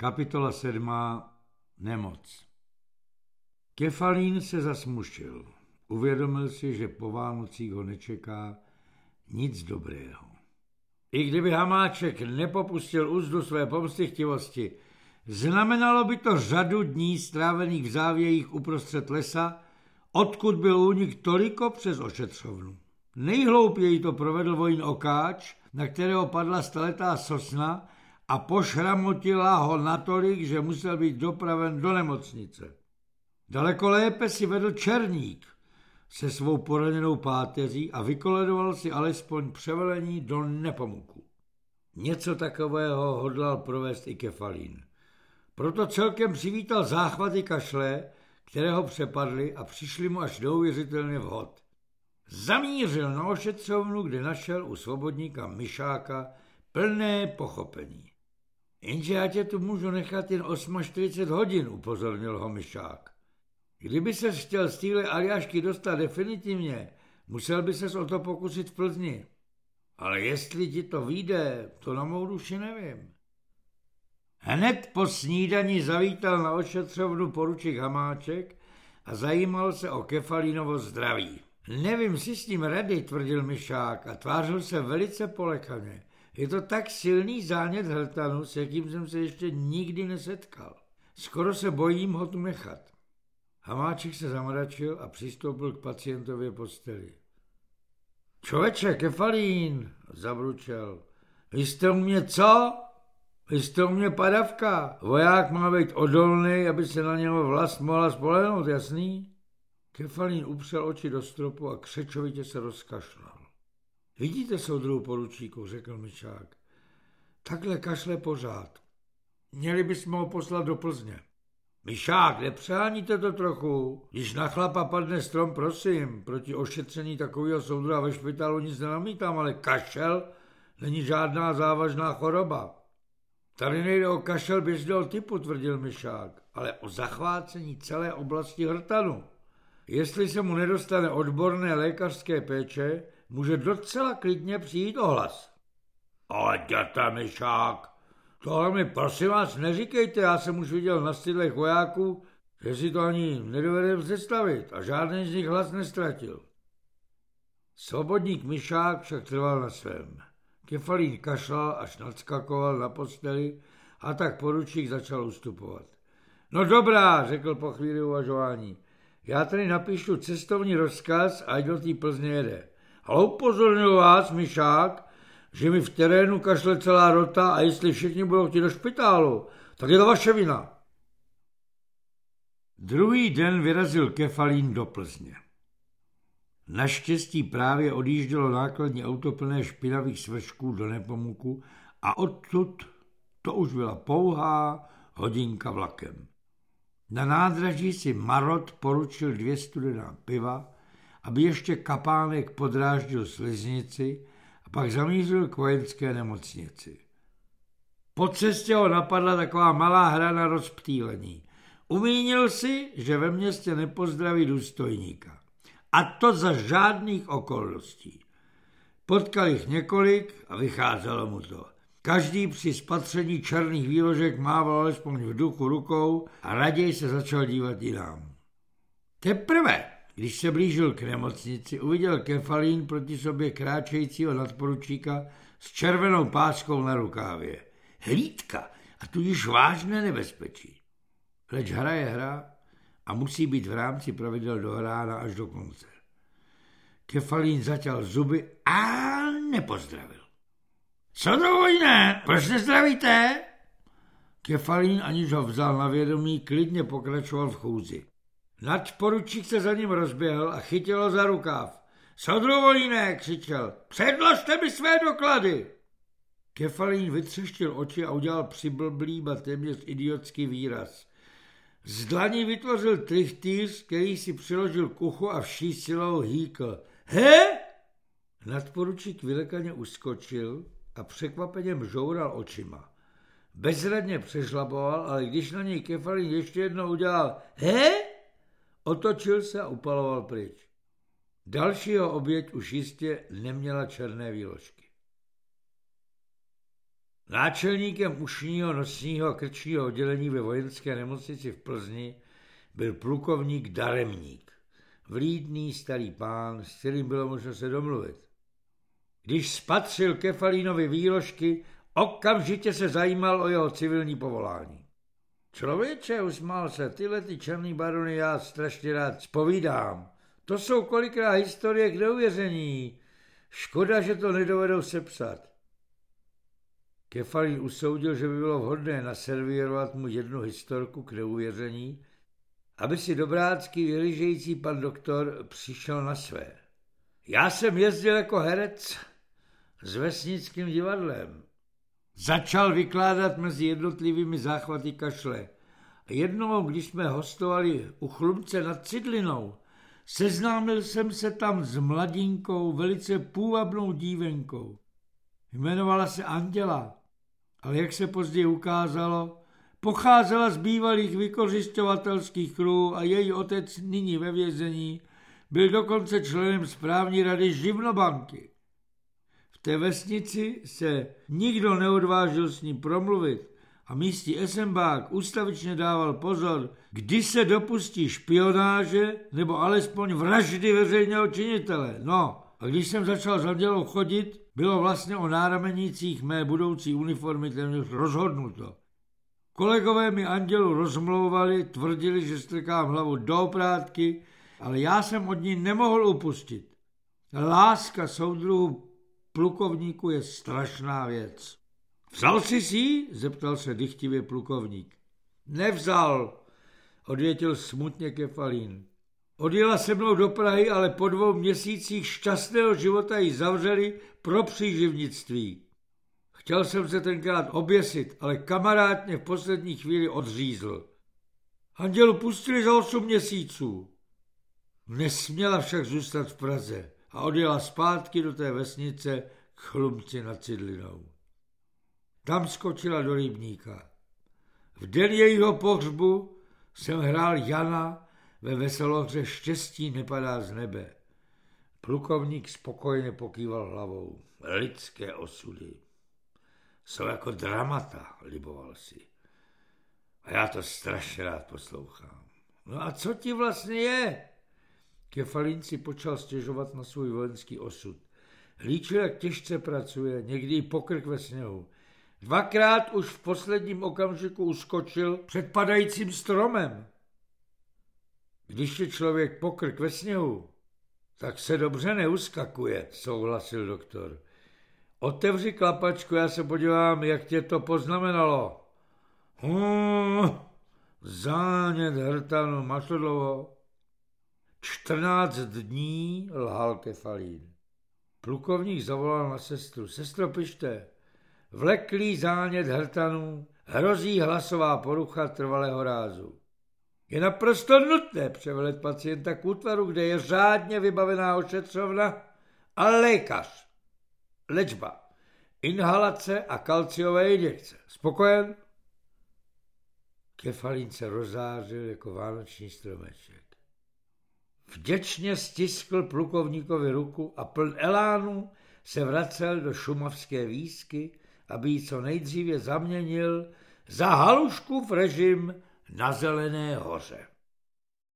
Kapitola sedmá. Nemoc. Kefalín se zasmušil. Uvědomil si, že po Vánocích ho nečeká nic dobrého. I kdyby Hamáček nepopustil úzdu své pomstychtivosti, znamenalo by to řadu dní strávených v závějích uprostřed lesa, odkud byl únik toliko přes ošetřovnu. Nejhloupěji to provedl vojín Okáč, na kterého padla staletá sosna a pošramotila ho natolik, že musel být dopraven do nemocnice. Daleko lépe si vedl Černík se svou poraněnou páteří a vykoledoval si alespoň převelení do Nepomuku. Něco takového hodlal provést i Kefalín. Proto celkem přivítal záchvaty kašle, které ho přepadly a přišli mu až neuvěřitelně vhod. Zamířil na ošetřovnu, kde našel u svobodníka Myšáka plné pochopení. Jenže já tě tu můžu nechat jen 48 hodin, upozornil ho Myšák. Kdyby se chtěl z téhle aliášky dostat definitivně, musel by ses o to pokusit v Plzni. Ale jestli ti to vyjde, to na mou duši nevím. Hned po snídani zavítal na ošetřovnu poručík Hamáček a zajímal se o Kefalínovo zdraví. Nevím si s tím rady, tvrdil Myšák a tvářil se velice polekaně. Je to tak silný zánět hrtanu, s jakým jsem se ještě nikdy nesetkal. Skoro se bojím ho tu nechat. Hamáček se zamračil a přistoupil k pacientově posteli. Čověče, kefalín, zabručel. Vy jste u mě co? Vy jste u mě padavka. Voják má být odolný, aby se na něho vlast mohla spolehnout, jasný? Kefalín upřel oči do stropu a křečovitě se rozkašlal. Vidíte, soudruhu poručíku, řekl Mičák. Takhle kašle pořád. Měli bychom ho poslat do Plzně. Myšák, nepřáníte to trochu? Když na chlapa padne strom, prosím, proti ošetření takového soudruha ve špitálu nic nenamítám, ale kašel není žádná závažná choroba. Tady nejde o kašel běžného typu, tvrdil Myšák, ale o zachvácení celé oblasti hrtanu. Jestli se mu nedostane odborné lékařské péče, může docela klidně přijít ohlas. Ale děta, myšák, tohle mi prosím vás neříkejte, já jsem už viděl na stydlech vojáků, že si to ani nedovede představit a žádný z nich hlas nestratil. Svobodník Myšák však trval na svém. Kefalín kašlal, až nadskakoval na posteli a tak poručík začal ustupovat. No dobrá, řekl po chvíli uvažování. Já tady napíšu cestovní rozkaz, ať do té Plzně jede. Ale upozorňuji vás, Myšák, že mi v terénu kašle celá rota a jestli všichni budou chtít do špitálu, tak je to vaše vina. Druhý den vyrazil Kefalín do Plzně. Naštěstí právě odjíždělo nákladní auto plné špinavých svršků do Nepomuku a odtud to už byla pouhá hodinka vlakem. Na nádraží si Marot poručil dvě studená piva, aby ještě kapánek podráždil sliznici a pak zamířil k vojenské nemocnici. Po cestě ho napadla taková malá hra na rozptýlení. Umínil si, že ve městě nepozdraví důstojníka. A to za žádných okolností. Potkal jich několik a vycházelo mu to. Každý při spatření černých výložek mával alespoň v duchu rukou a raději se začal dívat jinam. Teprve, když se blížil k nemocnici, uviděl Kefalín proti sobě kráčejícího nadporučíka s červenou páskou na rukávě. Hlídka a tu již vážné nebezpečí. Leč hra je hra a musí být v rámci pravidel dohrána až do konce. Kefalín zatěl zuby a nepozdravil. Co dvojné? Proč nezdravíte? Kefalín, aniž ho vzal na vědomí, klidně pokračoval v chůzi. Nadporučík se za ním rozběhl a chytil ho za rukáv. Sodruvolíne, křičel, předložte mi své doklady. Kefalín vytřeštil oči a udělal přiblblý a téměř idiotský výraz. Z dlaní vytvořil trichtýř, který si přiložil k uchu a vší silou hýkl. He? Nadporučík vylekaně uskočil, a překvapeně mžoural očima. Bezradně přežlaboval, ale když na něj Kefalín ještě jednou udělal he, otočil se a upaloval pryč. Dalšího oběť už jistě neměla černé výložky. Náčelníkem ušního, nosního a krčního oddělení ve vojenské nemocnici v Plzni byl plukovník Daremník, vlídný starý pán, s kterým bylo možno se domluvit. Když spatřil Kefalínovi výložky, okamžitě se zajímal o jeho civilní povolání. Člověče, usmál se, tyhle ty černý barony já strašně rád spovídám. To jsou kolikrát historie k neuvěření. Škoda, že to nedovedou sepsat. Kefalín usoudil, že by bylo vhodné naservírovat mu jednu historku k neuvěření, aby si dobrácky vyližející pan doktor přišel na své. Já jsem jezdil jako herec s vesnickým divadlem. Začal vykládat mezi jednotlivými záchvaty kašle. A jednou, když jsme hostovali u chlumce nad Cidlinou, seznámil jsem se tam s mladinkou, velice půvabnou dívenkou. Jmenovala se Anděla, ale jak se později ukázalo, pocházela z bývalých vykořišťovatelských kruhů a její otec nyní ve vězení byl dokonce členem správní rady živnobanky té vesnici se nikdo neodvážil s ním promluvit a místní esembák ustavičně dával pozor, kdy se dopustí špionáže nebo alespoň vraždy veřejného činitele. No, a když jsem začal za dělou chodit, bylo vlastně o náramenících mé budoucí uniformy téměř rozhodnuto. Kolegové mi andělu rozmlouvali, tvrdili, že strkám hlavu do oprátky, ale já jsem od ní nemohl upustit. Láska soudruhu plukovníku je strašná věc. Vzal jsi si zeptal se dychtivě plukovník. Nevzal, odvětil smutně Kefalín. Odjela se mnou do Prahy, ale po dvou měsících šťastného života ji zavřeli pro příživnictví. Chtěl jsem se tenkrát oběsit, ale kamarád mě v poslední chvíli odřízl. Andělu pustili za osm měsíců. Nesměla však zůstat v Praze a odjela zpátky do té vesnice k chlumci nad Cidlinou. Tam skočila do rybníka. V den jejího pohřbu jsem hrál Jana ve veselohře Štěstí nepadá z nebe. Plukovník spokojně pokýval hlavou. Lidské osudy. Jsou jako dramata, liboval si. A já to strašně rád poslouchám. No a co ti vlastně je? Kefalín si počal stěžovat na svůj vojenský osud. Líčil, jak těžce pracuje, někdy i pokrk ve sněhu. Dvakrát už v posledním okamžiku uskočil před padajícím stromem. Když je člověk pokrk ve sněhu, tak se dobře neuskakuje, souhlasil doktor. Otevři klapačku, já se podívám, jak tě to poznamenalo. Hmm, zánět hrtanu, máš to dlouho? Čtrnáct dní lhal Kefalín. Plukovník zavolal na sestru. Sestro, pište. Vleklý zánět hrtanů, hrozí hlasová porucha trvalého rázu. Je naprosto nutné převelet pacienta k útvaru, kde je řádně vybavená ošetřovna a lékař. Léčba. Inhalace a kalciové injekce. Spokojen? Kefalín se rozářil jako vánoční stromeček. Vděčně stiskl plukovníkovi ruku a pln elánu se vracel do šumavské výsky, aby ji co nejdříve zaměnil za Haluškův režim na Zelené hoře.